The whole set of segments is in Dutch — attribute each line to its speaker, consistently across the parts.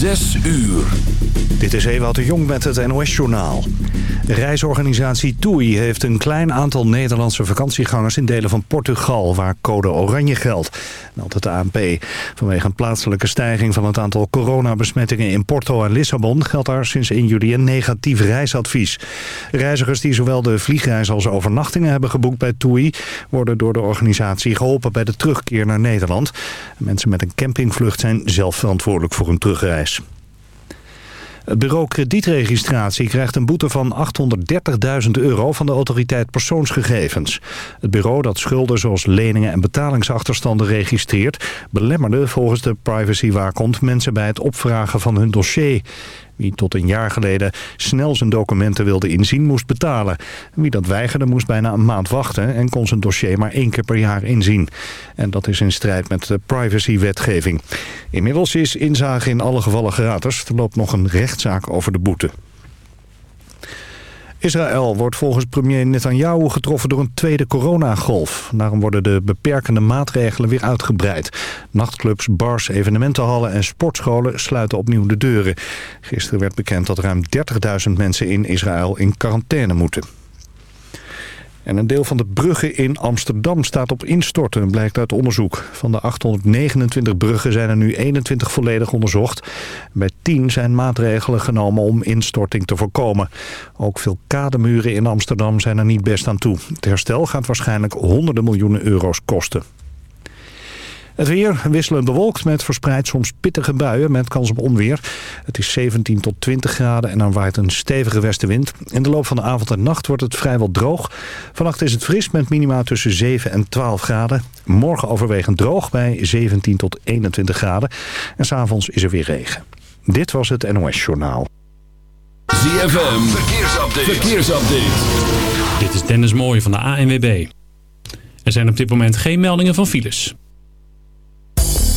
Speaker 1: Zes uur.
Speaker 2: Dit is Ewout de Jong met het NOS-journaal. Reisorganisatie TUI heeft een klein aantal Nederlandse vakantiegangers in delen van Portugal, waar code oranje geldt. Meldt het ANP. Vanwege een plaatselijke stijging van het aantal coronabesmettingen in Porto en Lissabon geldt daar sinds 1 juli een negatief reisadvies. Reizigers die zowel de vliegreis als overnachtingen hebben geboekt bij TUI worden door de organisatie geholpen bij de terugkeer naar Nederland. Mensen met een campingvlucht zijn zelf verantwoordelijk voor hun terugreis. Het bureau kredietregistratie krijgt een boete van 830.000 euro van de autoriteit persoonsgegevens. Het bureau dat schulden zoals leningen en betalingsachterstanden registreert... belemmerde volgens de privacywaakhond mensen bij het opvragen van hun dossier. Wie tot een jaar geleden snel zijn documenten wilde inzien, moest betalen. Wie dat weigerde, moest bijna een maand wachten... en kon zijn dossier maar één keer per jaar inzien. En dat is in strijd met de privacywetgeving. Inmiddels is inzage in alle gevallen gratis. Er loopt nog een rechtszaak over de boete. Israël wordt volgens premier Netanyahu getroffen door een tweede coronagolf. Daarom worden de beperkende maatregelen weer uitgebreid. Nachtclubs, bars, evenementenhallen en sportscholen sluiten opnieuw de deuren. Gisteren werd bekend dat ruim 30.000 mensen in Israël in quarantaine moeten. En een deel van de bruggen in Amsterdam staat op instorten, blijkt uit onderzoek. Van de 829 bruggen zijn er nu 21 volledig onderzocht. Bij 10 zijn maatregelen genomen om instorting te voorkomen. Ook veel kademuren in Amsterdam zijn er niet best aan toe. Het herstel gaat waarschijnlijk honderden miljoenen euro's kosten. Het weer wisselend bewolkt met verspreid soms pittige buien met kans op onweer. Het is 17 tot 20 graden en dan waait een stevige westenwind. In de loop van de avond en nacht wordt het vrijwel droog. Vannacht is het fris met minima tussen 7 en 12 graden. Morgen overwegend droog bij 17 tot 21 graden. En s'avonds is er weer regen. Dit was het NOS Journaal.
Speaker 1: ZFM, verkeersupdate. verkeersupdate.
Speaker 3: Dit is Dennis Mooij van de ANWB. Er zijn op dit moment geen meldingen van files.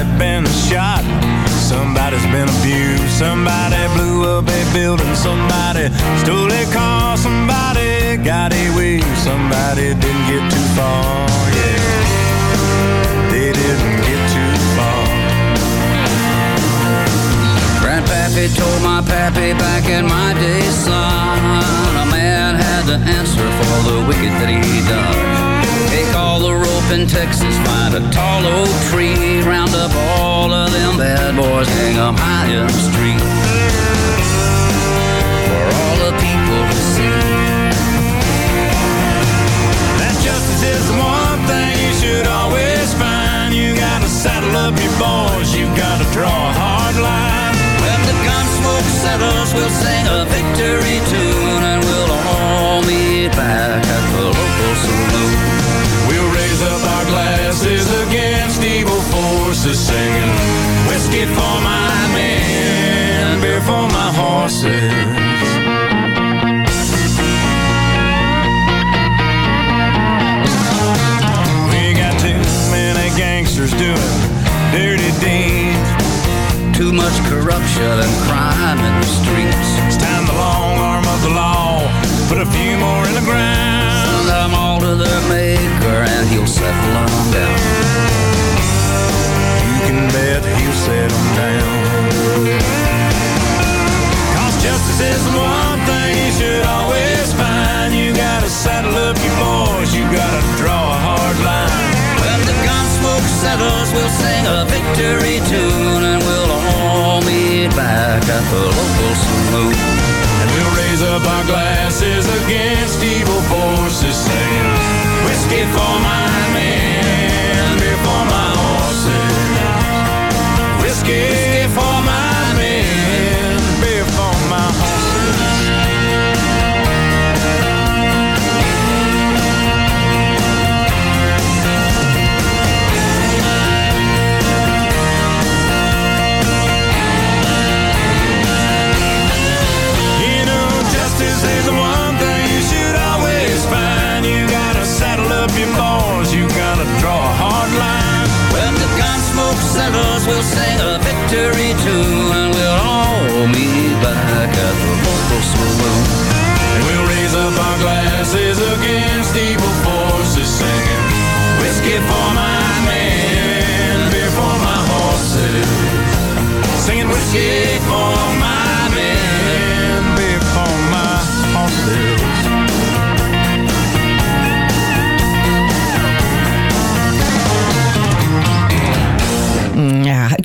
Speaker 4: Somebody been shot. Somebody's been abused. Somebody blew up a building. Somebody stole a car. Somebody got away. Somebody didn't get too far. Yeah, they didn't get too far.
Speaker 5: Grandpappy told my pappy back in my day, son, a man had to answer for the wicked that he done. Take all the rope in Texas, find a tall oak tree, round up all of them bad boys, hang 'em high in the street. For all the people to see.
Speaker 4: That justice is the one thing you should always find. You gotta saddle up your boys, you gotta draw a hard line.
Speaker 5: When the gun smoke settles, we'll sing a victory tune and we'll all meet back at the local saloon.
Speaker 4: We'll raise up our glasses against evil forces, singing whiskey for my men, beer for my horses. Is the one thing you should always find. You gotta saddle up your boys, you gotta draw a hard line.
Speaker 5: When the gun smoke settles, we'll sing a victory tune and we'll all meet back at the local saloon.
Speaker 4: And we'll raise up our glasses against evil
Speaker 5: we'll
Speaker 4: raise up our glasses against evil forces, singing whiskey for my men, beer for my horses. Singing whiskey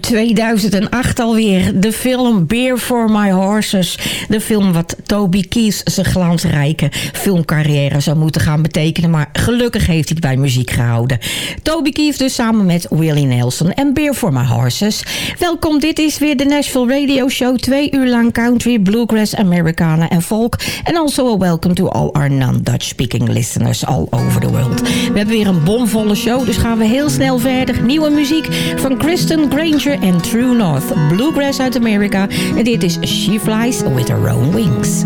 Speaker 6: 2008 alweer. De film Beer for My Horses. De film wat Toby Keith zijn glansrijke filmcarrière zou moeten gaan betekenen. Maar gelukkig heeft hij bij muziek gehouden. Toby Keith dus samen met Willie Nelson en Beer for My Horses. Welkom, dit is weer de Nashville Radio Show. Twee uur lang country, bluegrass, Americana en folk. En also a welcome to all our non-Dutch speaking listeners all over the world. We hebben weer een bomvolle show, dus gaan we heel snel verder. Nieuwe muziek van Kristen Granger en True North. Bluegrass uit Amerika. En dit is She Flies With Her Own Wings.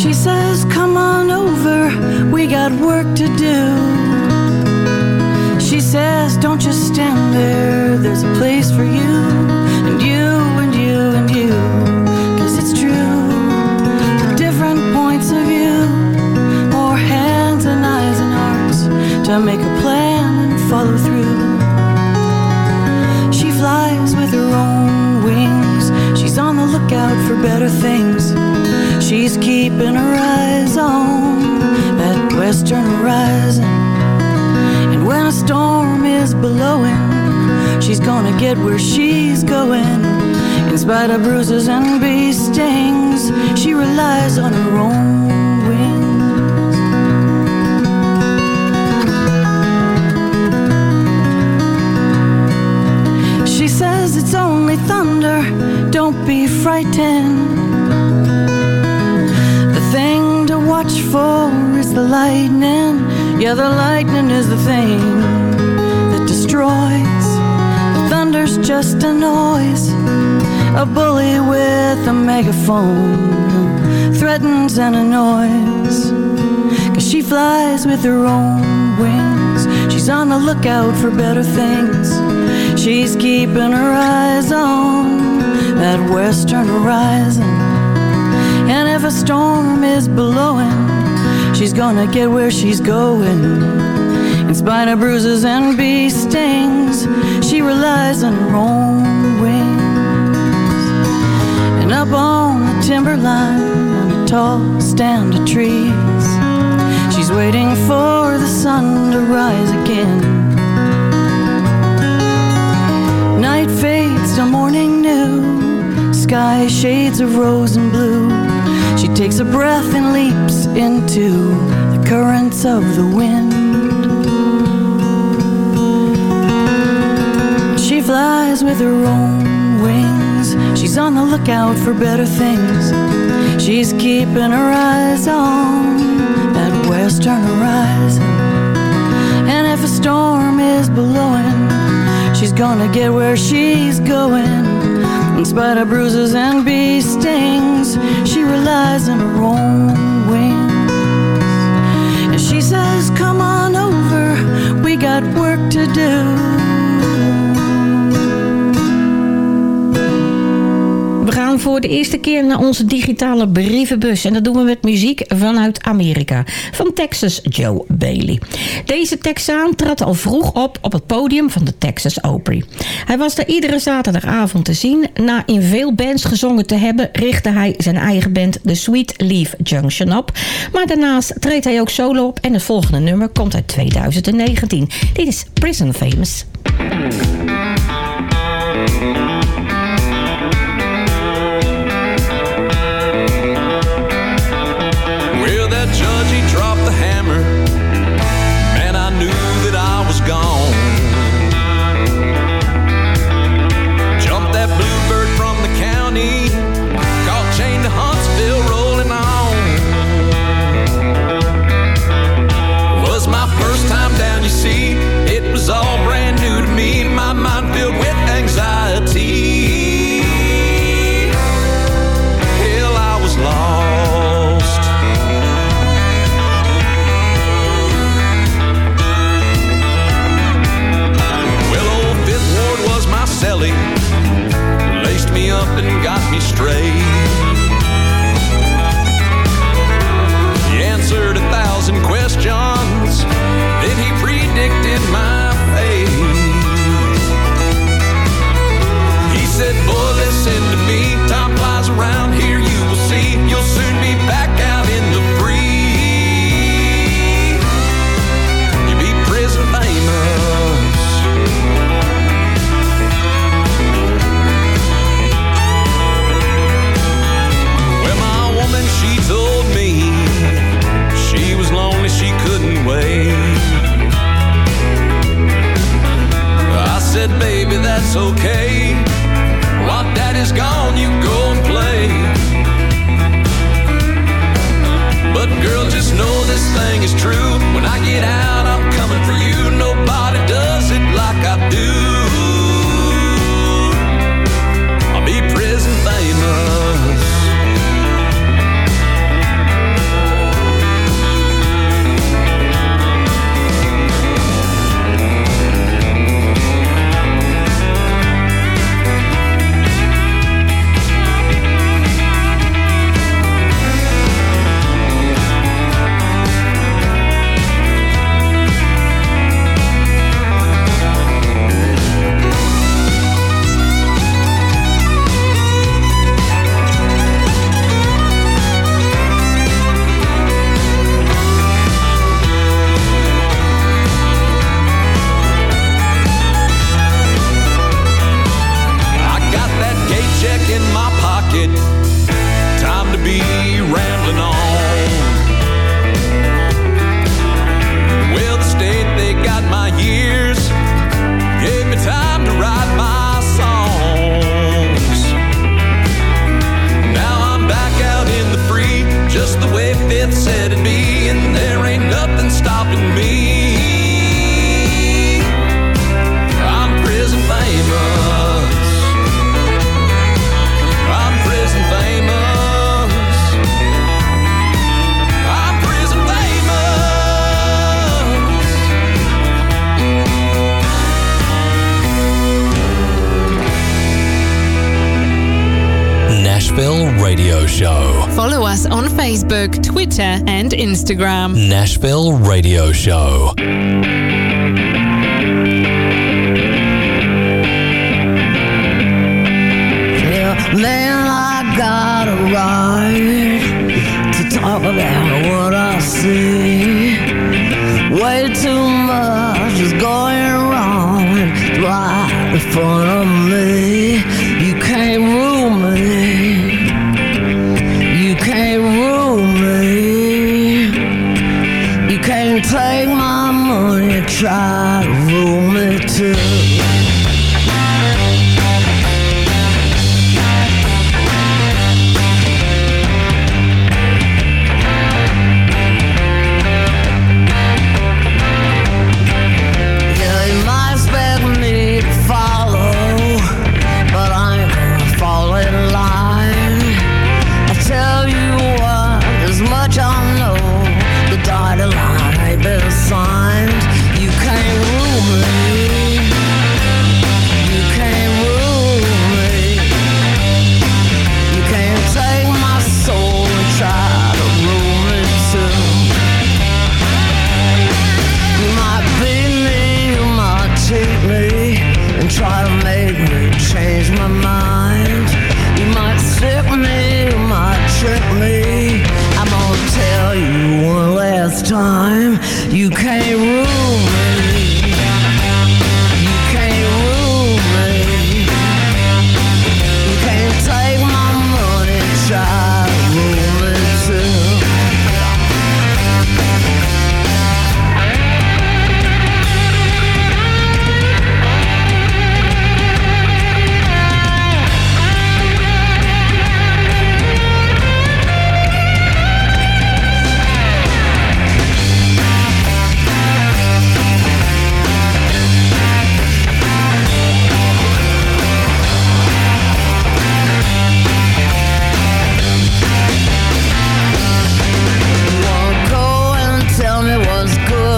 Speaker 7: She says, Come on over, we got work to do. She says, Don't just stand there, there's a place for you, and you, and you, and you. Cause it's true, different points of view, more hands and eyes and hearts to make a plan flies with her own wings. She's on the lookout for better things. She's keeping her eyes on that western horizon. And when a storm is blowing, she's gonna get where she's going. In spite of bruises and bee stings, she relies on her own She says it's only thunder, don't be frightened. The thing to watch for is the lightning. Yeah, the lightning is the thing that destroys. The thunder's just a noise, a bully with a megaphone threatens and annoys. Cause she flies with her own wings. She's on the lookout for better things. She's keeping her eyes on that western horizon. And if a storm is blowing, she's gonna get where she's going. In spite of bruises and bee stings, she relies on her own wings. And up on the timberline, on a tall stand of trees, she's She's waiting for the sun to rise again. Morning new. Sky shades of rose and blue. She takes a breath and leaps into the currents of the wind. She flies with her own wings. She's on the lookout for better things. She's keeping her eyes on that western horizon. And if a storm is blowing, she's gonna get where she's going. In spite of bruises and bee stings, she relies on her own wings. And she says, Come on over, we got work to do.
Speaker 8: Voor de eerste keer naar onze digitale brievenbus. En dat doen we met muziek vanuit Amerika. Van Texas Joe Bailey. Deze Texaan trad al vroeg op op het podium van de Texas Opry. Hij was daar iedere zaterdagavond te zien. Na in veel bands gezongen te hebben... richtte hij zijn eigen band The Sweet Leaf Junction op. Maar daarnaast treedt hij ook solo op. En het volgende nummer komt uit 2019. Dit is Prison Famous.
Speaker 9: Instagram.
Speaker 10: Nashville Radio Show.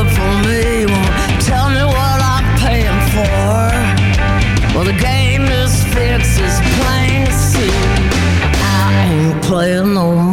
Speaker 10: Good for me. Won't tell me what I'm paying for. Well, the game is fixed, it's plain to see. I ain't playing no more.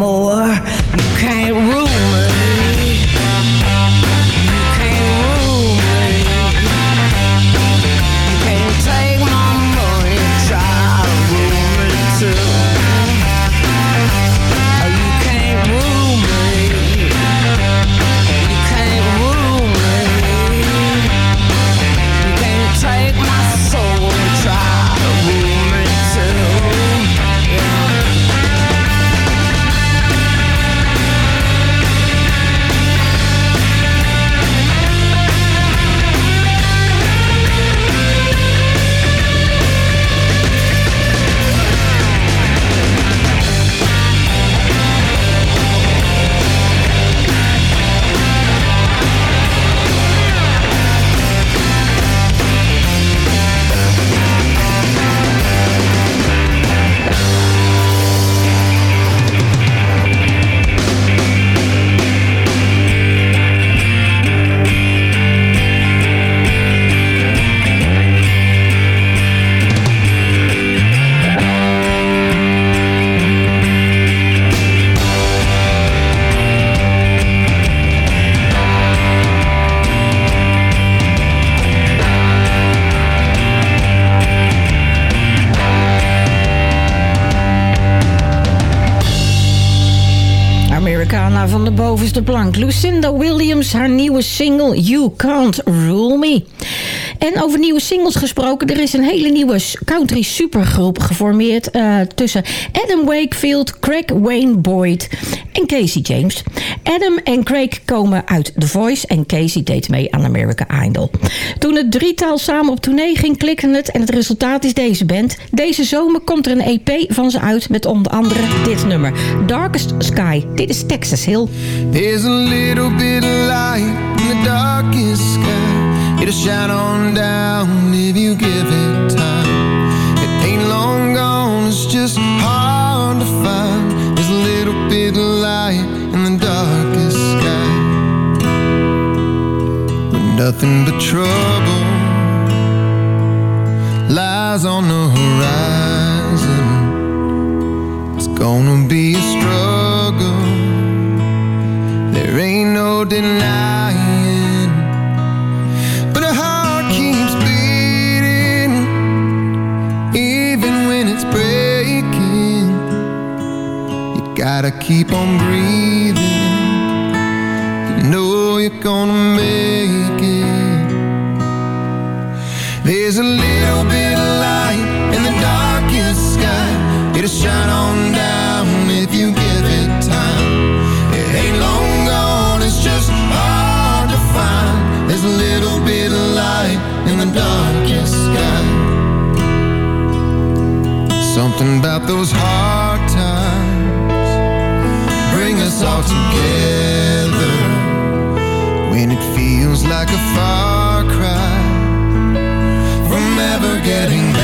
Speaker 6: Lucinda Williams, haar nieuwe single You Can't Rule Me. En over nieuwe singles gesproken, er is een hele nieuwe country supergroep geformeerd uh, tussen Adam Wakefield, Craig Wayne Boyd en Casey James. Adam en Craig komen uit The Voice en Casey deed mee aan American Idol. Toen het drietal samen op tournee ging, klikte het en het resultaat is deze band. Deze zomer komt er een EP van ze uit met onder andere dit nummer, Darkest Sky. Dit is Texas Hill.
Speaker 11: There's a little bit of light in the darkest sky. It'll shine on down if you give it time. It ain't long gone, it's just hard to find. There's a little bit of light in the darkest sky. When nothing but trouble lies on the horizon. It's gonna be a struggle. There ain't no denying. Gotta keep on breathing. You know you're gonna make it. There's a little bit of light in the darkest sky. It'll shine on down if you give it time. It ain't long gone, it's just hard to find. There's a little bit of light in the darkest sky. Something about those bring us all together. When it feels like a far cry from ever getting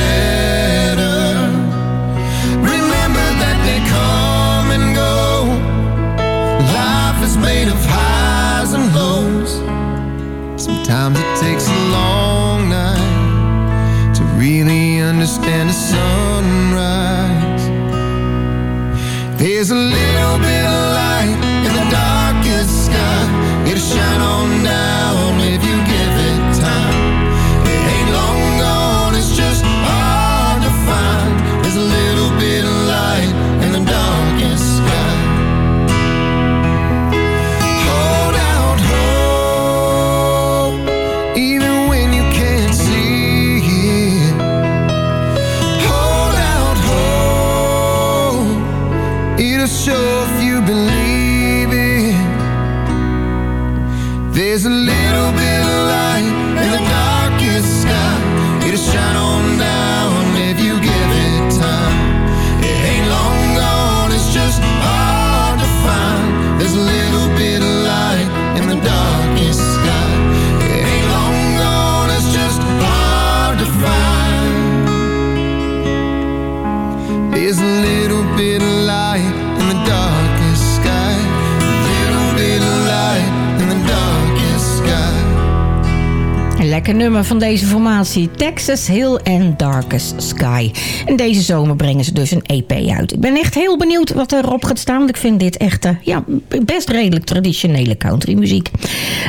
Speaker 6: van deze formatie. Texas Hill and Darkest Sky. En deze zomer brengen ze dus een EP uit. Ik ben echt heel benieuwd wat erop gaat staan. Want ik vind dit echt eh, ja, best redelijk traditionele countrymuziek.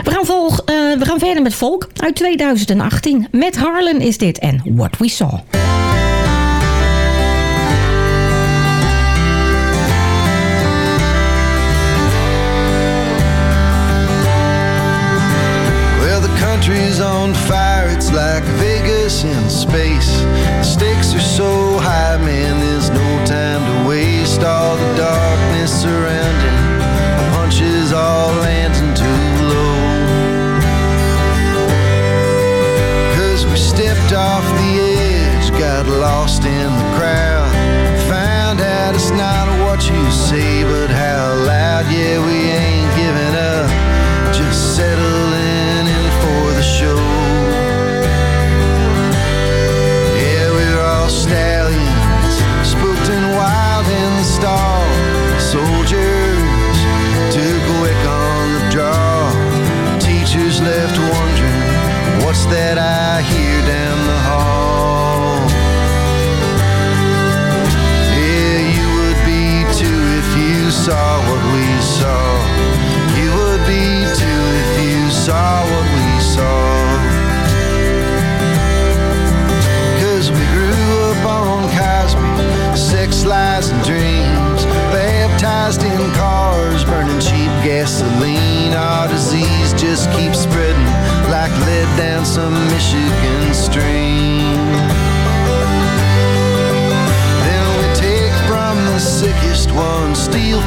Speaker 6: We gaan, volg, eh, we gaan verder met Volk uit 2018. Met Harlan is dit en What We Saw.
Speaker 12: On fire, like Vegas in space. The stakes are so high, man, there's no time to waste. All the darkness surrounding, punches all landing too low. Cause we stepped off the edge, got lost in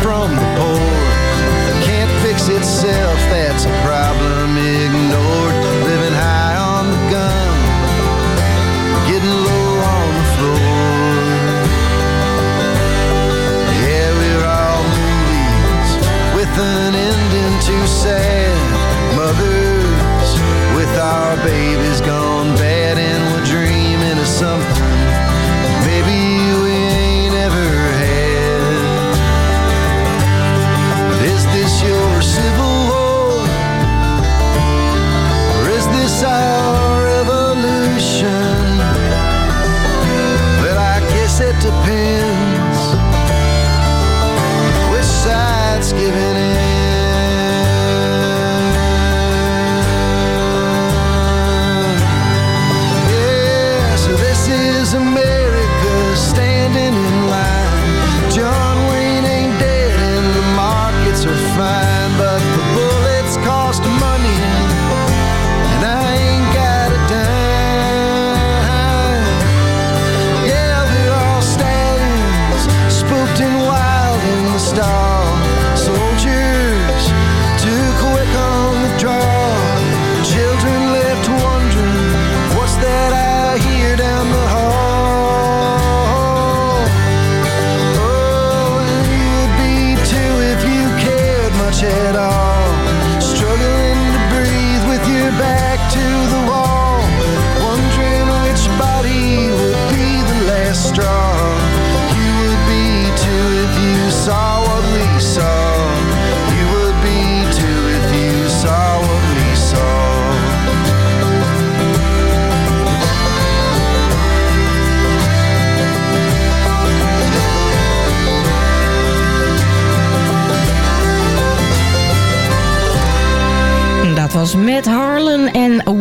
Speaker 12: from the poor. it's our evolution. But
Speaker 6: I guess it depends.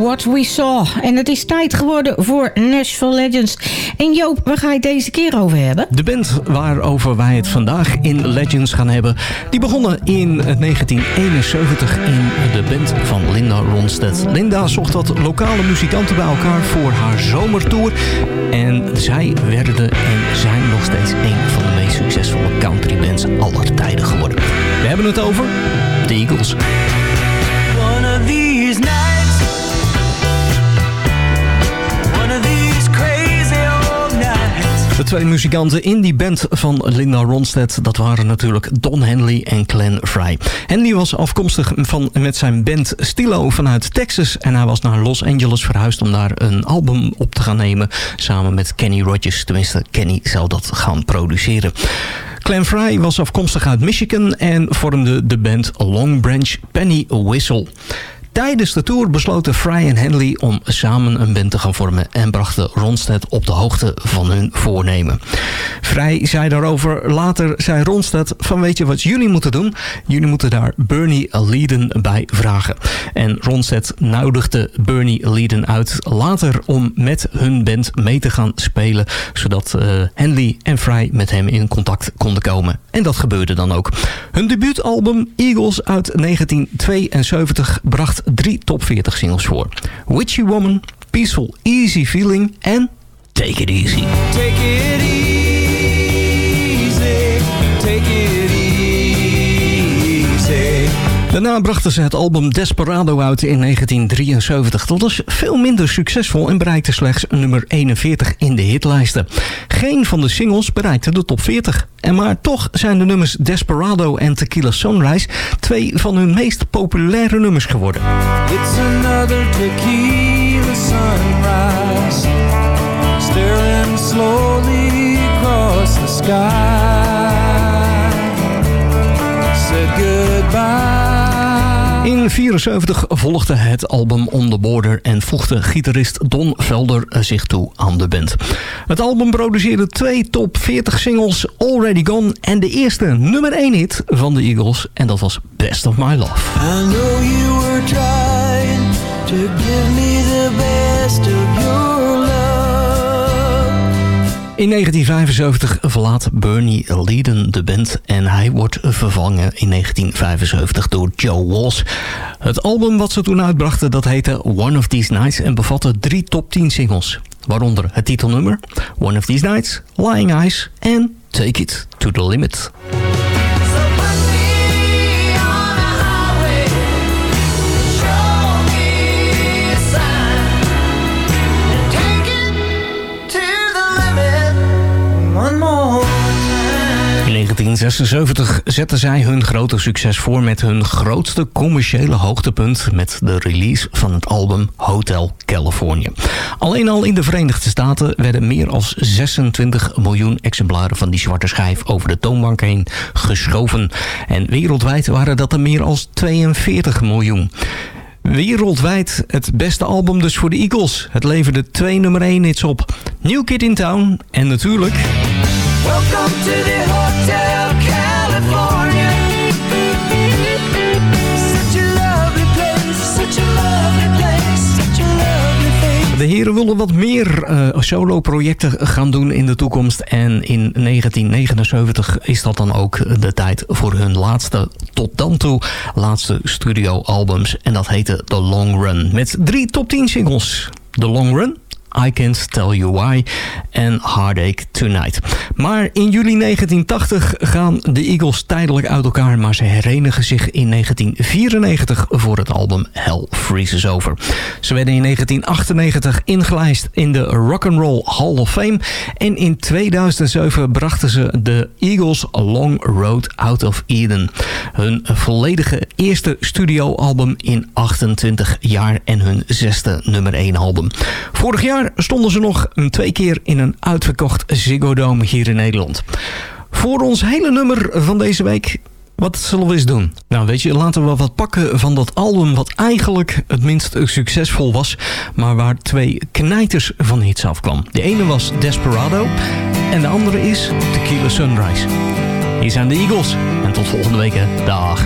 Speaker 6: What We Saw. En het is tijd geworden voor Nashville Legends. En Joop, waar ga je het deze keer over hebben?
Speaker 13: De band waarover wij het vandaag in Legends gaan hebben... die begonnen in 1971 in de band van Linda Ronstadt. Linda zocht wat lokale muzikanten bij elkaar voor haar zomertour. En zij werden en zijn nog steeds een van de meest succesvolle countrybands aller tijden geworden. We hebben het over de Eagles. Twee muzikanten in die band van Linda Ronstadt... dat waren natuurlijk Don Henley en Glenn Fry. Henley was afkomstig van, met zijn band Stilo vanuit Texas... en hij was naar Los Angeles verhuisd om daar een album op te gaan nemen... samen met Kenny Rogers. Tenminste, Kenny zou dat gaan produceren. Glenn Fry was afkomstig uit Michigan... en vormde de band Long Branch Penny Whistle... Tijdens de tour besloten Fry en Henley om samen een band te gaan vormen... en brachten Ronstadt op de hoogte van hun voornemen. Fry zei daarover, later zei Ronstadt... van weet je wat jullie moeten doen? Jullie moeten daar Bernie Leiden bij vragen. En Ronstadt nodigde Bernie Leiden uit later... om met hun band mee te gaan spelen... zodat uh, Henley en Fry met hem in contact konden komen. En dat gebeurde dan ook. Hun debuutalbum Eagles uit 1972 bracht drie top 40 singles voor. Witchy Woman, Peaceful Easy Feeling en Take It Easy.
Speaker 4: Take it easy, take it easy.
Speaker 13: Daarna brachten ze het album Desperado uit in 1973. Dat was veel minder succesvol en bereikte slechts nummer 41 in de hitlijsten. Geen van de singles bereikte de top 40. En maar toch zijn de nummers Desperado en Tequila Sunrise twee van hun meest populaire nummers geworden.
Speaker 4: It's another tequila sunrise, staring slowly across the sky. Said goodbye.
Speaker 13: In 74 volgde het album On The Border en voegde gitarist Don Velder zich toe aan de band. Het album produceerde twee top 40 singles, Already Gone en de eerste nummer 1 hit van de Eagles en dat was Best of My Love.
Speaker 4: I know you were trying to give me the best
Speaker 13: In 1975 verlaat Bernie Leiden de band en hij wordt vervangen in 1975 door Joe Walsh. Het album wat ze toen uitbrachten dat heette One of These Nights en bevatte drie top 10 singles. Waaronder het titelnummer One of These Nights, Lying Eyes en Take It to the Limit. 1976 zetten zij hun grote succes voor met hun grootste commerciële hoogtepunt met de release van het album Hotel California. Alleen al in de Verenigde Staten werden meer dan 26 miljoen exemplaren van die zwarte schijf over de toonbank heen geschoven. En wereldwijd waren dat er meer dan 42 miljoen. Wereldwijd het beste album dus voor de Eagles. Het leverde twee nummer 1 hits op. New Kid in Town en natuurlijk...
Speaker 4: Welcome to the
Speaker 13: De heren willen wat meer eh, solo-projecten gaan doen in de toekomst. En in 1979 is dat dan ook de tijd voor hun laatste, tot dan toe, laatste studioalbums. En dat heette The Long Run. Met drie top 10 singles. The Long Run, I Can't Tell You Why en Heartache Tonight. Maar in juli 1980 gaan de Eagles tijdelijk uit elkaar... maar ze herenigen zich in 1994 voor het album Hell Freezes Over. Ze werden in 1998 ingelijst in de Rock'n'Roll Hall of Fame... en in 2007 brachten ze de Eagles Long Road Out of Eden. Hun volledige eerste studioalbum in 28 jaar en hun zesde nummer 1 album. Vorig jaar stonden ze nog een twee keer in een uitverkocht Ziggo Dome hier in Nederland. Voor ons hele nummer van deze week... Wat zullen we eens doen? Nou weet je, laten we wat pakken van dat album... wat eigenlijk het minst succesvol was... maar waar twee knijters van hits afkwam. De ene was Desperado... en de andere is Tequila Sunrise. Hier zijn de Eagles. En tot volgende week. Dag.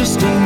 Speaker 4: existing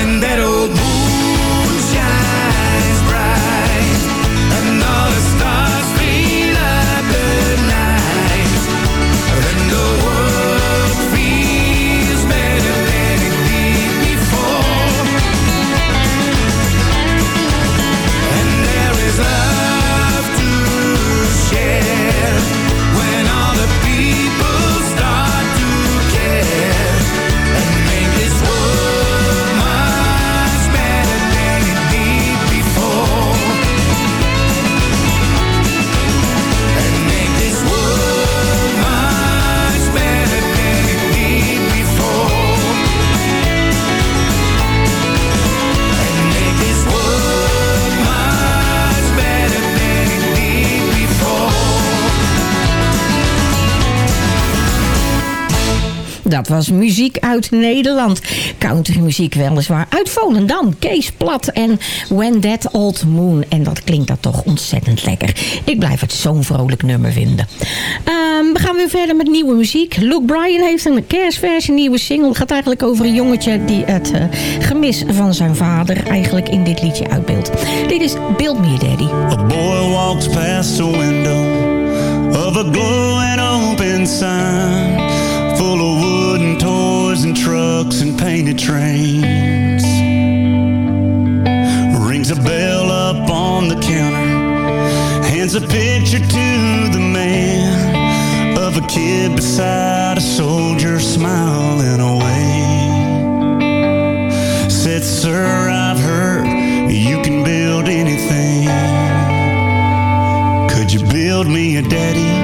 Speaker 14: En that old
Speaker 6: was muziek uit Nederland. Countrymuziek weliswaar. Uit Volendam, Kees Plat en When That Old Moon. En dat klinkt dat toch ontzettend lekker. Ik blijf het zo'n vrolijk nummer vinden. Ehm, we gaan weer verder met nieuwe muziek. Luke Bryan heeft een kerstversie, nieuwe single. Het gaat eigenlijk over een jongetje die het eh, gemis van zijn vader eigenlijk in dit liedje uitbeeldt. Dit is Build Me Daddy.
Speaker 4: A boy walks past the window of a glowing open sign full of wooden toys and trucks and painted trains. Rings a bell up on the counter, hands a picture to the man of a kid beside a soldier smiling away. Said, Sir, I've heard you can build anything. Could you build me a daddy?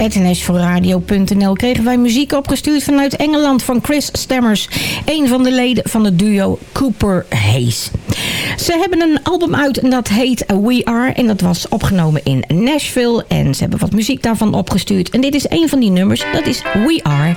Speaker 6: info.nashvilleradio.nl kregen wij muziek opgestuurd vanuit Engeland van Chris Stammers. Een van de leden van het duo Cooper Hayes. Ze hebben een album uit en dat heet We Are. En dat was opgenomen in Nashville. En ze hebben wat muziek daarvan opgestuurd. En dit is een van die nummers. Dat is We Are.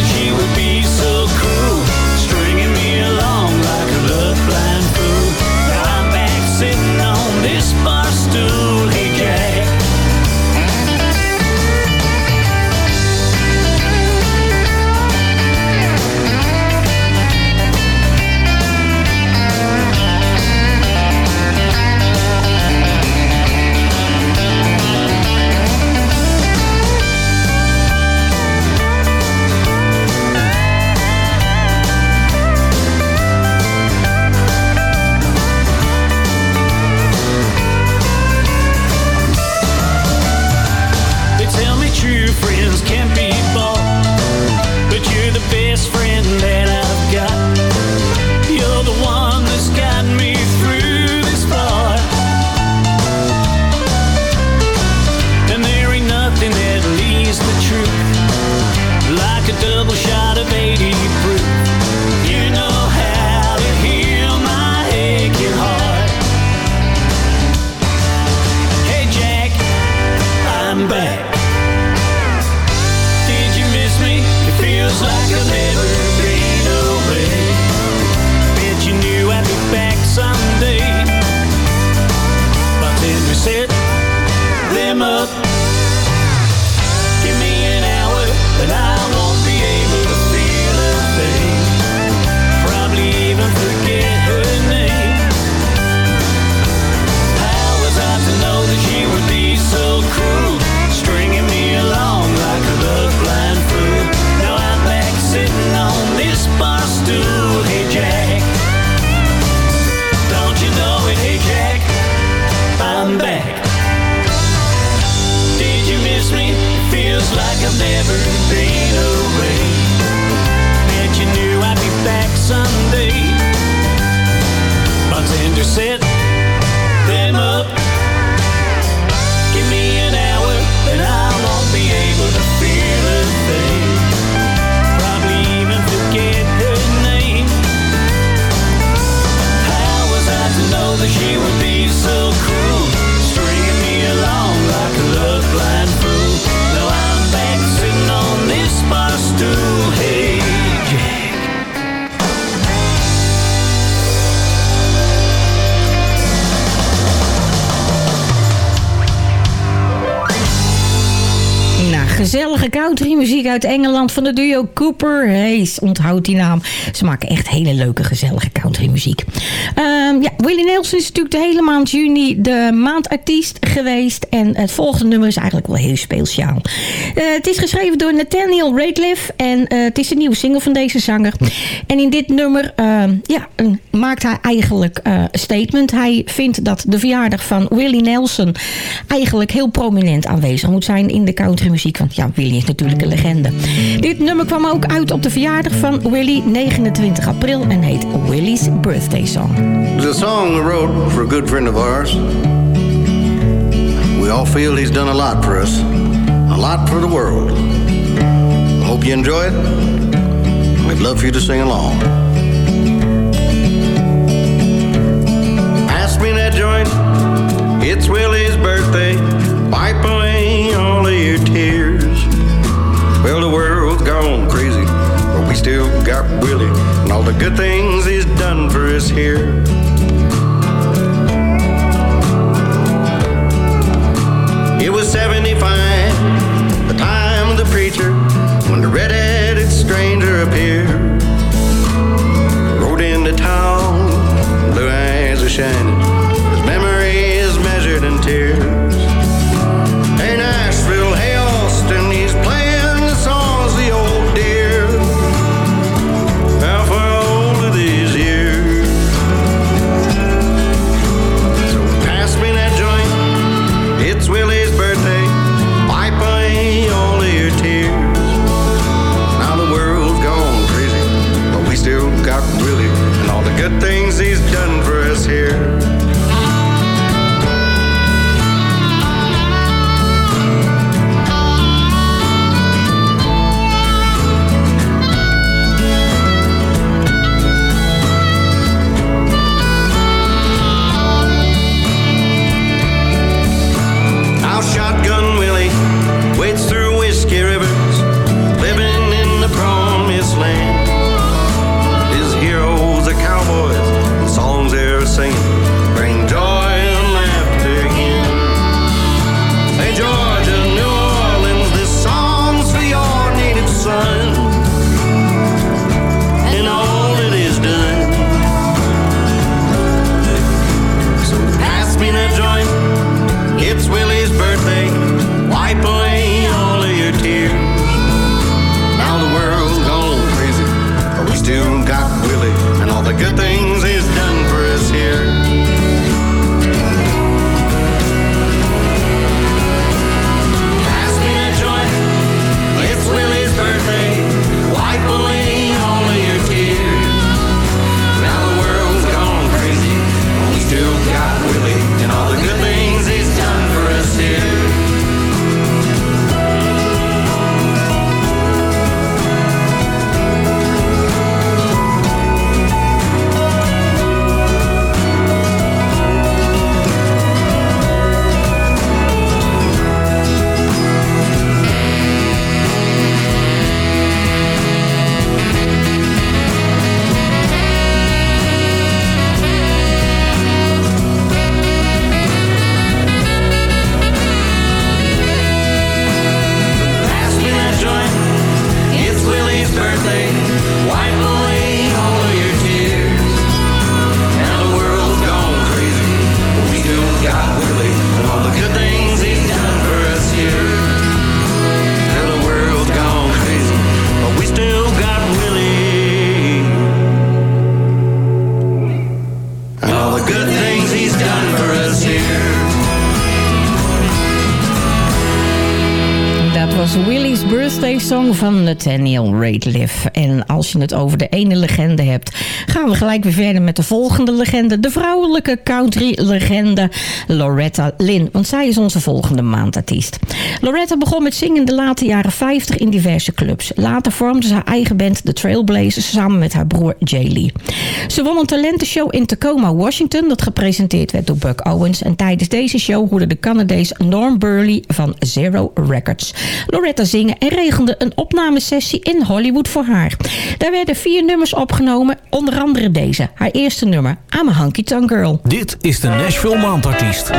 Speaker 15: the
Speaker 6: heat. Uit Engeland van de duo Cooper Hayes. Onthoud die naam. Ze maken echt hele leuke, gezellige countrymuziek. Ehm Willie Nelson is natuurlijk de hele maand juni de maandartiest geweest. En het volgende nummer is eigenlijk wel heel speciaal. Eh, het is geschreven door Nathaniel Rateliff. En eh, het is een nieuwe single van deze zanger. En in dit nummer ehm, ja, maakt hij eigenlijk eh, een statement. Hij vindt dat de verjaardag van Willie Nelson eigenlijk heel prominent aanwezig moet zijn in de countrymuziek. Want ja, Willie is natuurlijk een legende. Dit nummer kwam ook uit op de verjaardag van Willie, 29 april. En heet Willie's Birthday Song.
Speaker 16: There's a song we wrote for a good friend of ours. We all feel he's done a lot for us, a lot for the world. I hope you enjoy it. We'd love for you to sing along. Pass me that joint. It's Willie's birthday. Wipe away all of your tears. Well, the world's gone crazy, but we still got Willie and all the good things he's done for us here.
Speaker 6: Nathaniel Rateliff. En als je het over de ene legende hebt... gaan we gelijk weer verder met de volgende legende. De vrouwelijke country-legende Loretta Lynn. Want zij is onze volgende maandartiest. Loretta begon met zingen in de late jaren 50 in diverse clubs. Later vormde ze haar eigen band The Trailblazers... samen met haar broer Jay Lee. Ze won een talentenshow in Tacoma, Washington... dat gepresenteerd werd door Buck Owens. En tijdens deze show hoorde de Canadees Norm Burley van Zero Records... Loretta zingen en regelde een opnamesessie in Hollywood voor haar. Daar werden vier nummers opgenomen, onder andere deze. Haar eerste nummer, I'm a Tonk Girl.
Speaker 8: Dit is de Nashville Maandartiest.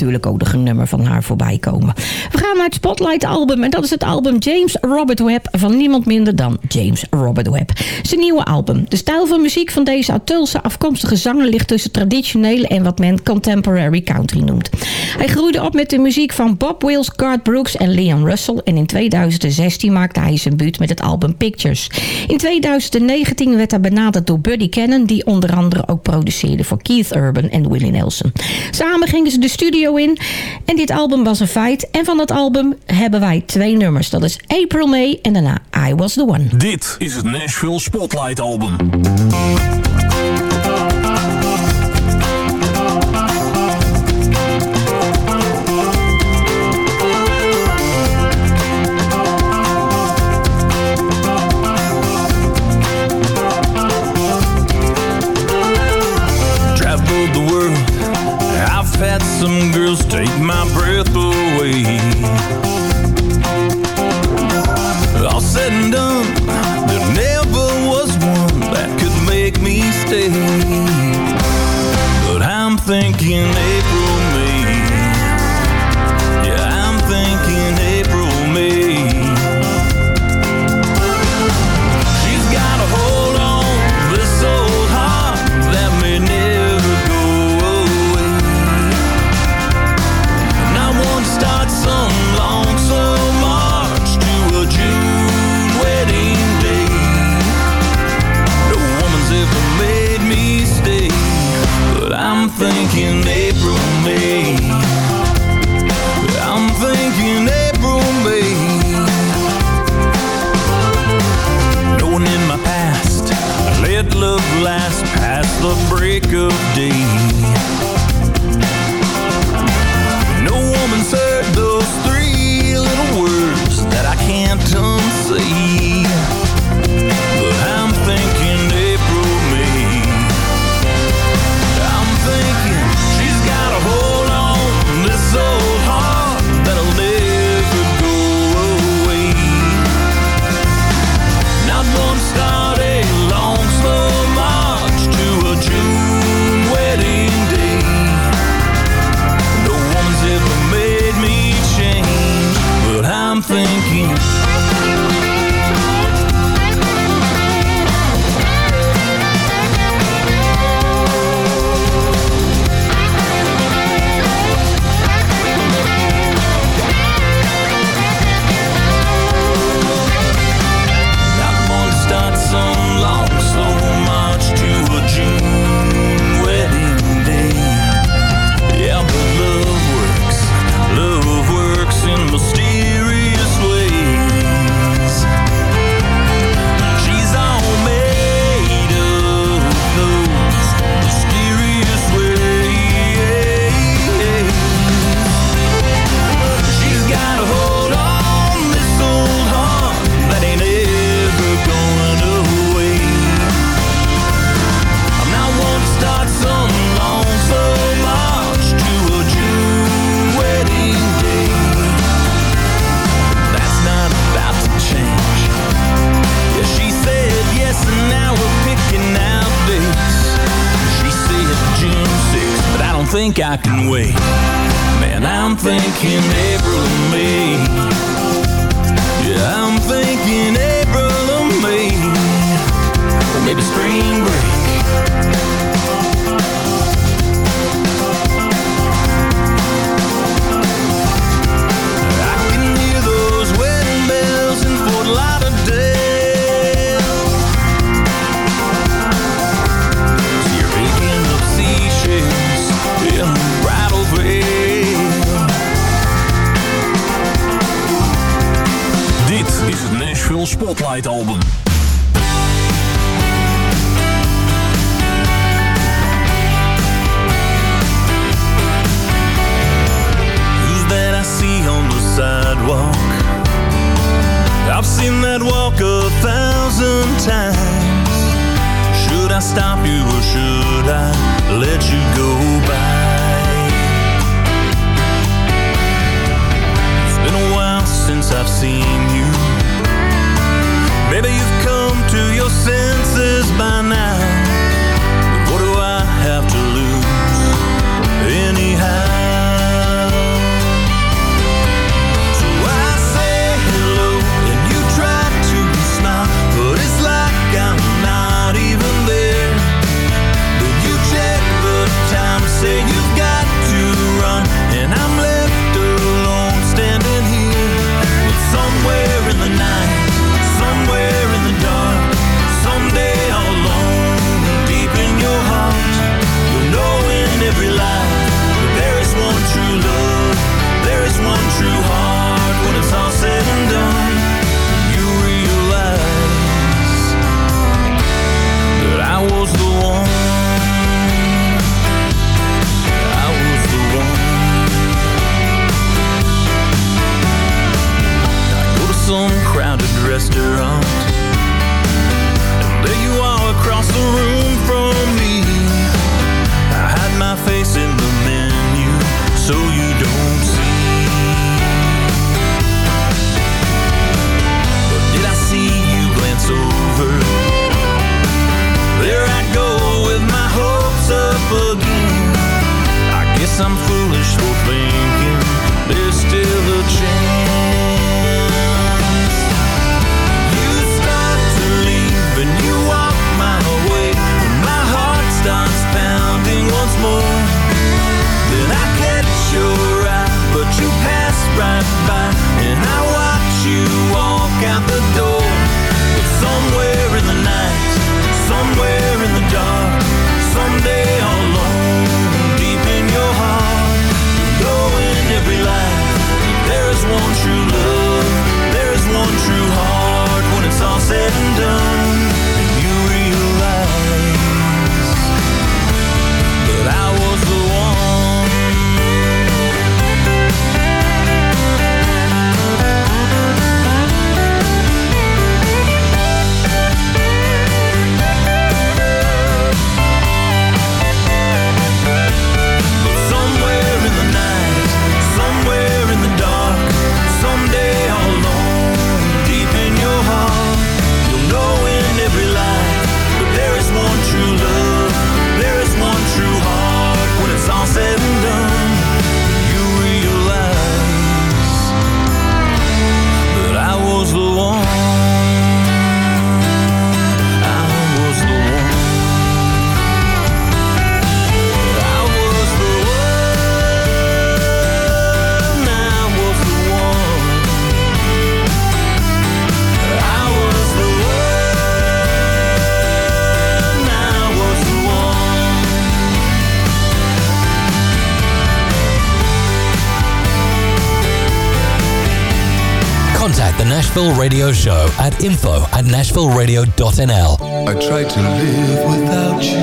Speaker 6: natuurlijk ook de een nummer van haar voorbij komen. Spotlight album. En dat is het album James Robert Webb van niemand minder dan James Robert Webb. Zijn nieuwe album. De stijl van muziek van deze Atulse afkomstige zanger ligt tussen traditionele en wat men contemporary country noemt. Hij groeide op met de muziek van Bob Wills, Garth Brooks en Leon Russell. En in 2016 maakte hij zijn buurt met het album Pictures. In 2019 werd hij benaderd door Buddy Cannon, die onder andere ook produceerde voor Keith Urban en Willie Nelson. Samen gingen ze de studio in en dit album was een feit. En van dat album hebben wij twee nummers. Dat is April May en daarna I Was The One.
Speaker 8: Dit is het Nashville Spotlight Album. Nashville
Speaker 17: Radio Show at info at nashvilleradio.nl.
Speaker 18: I try to live without you,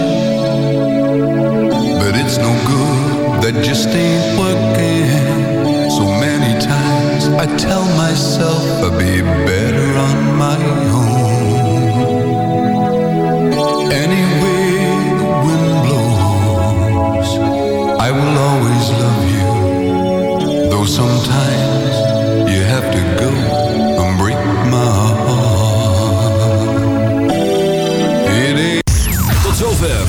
Speaker 18: but it's no good, that just ain't working. So many times I tell myself I'll be better on my own.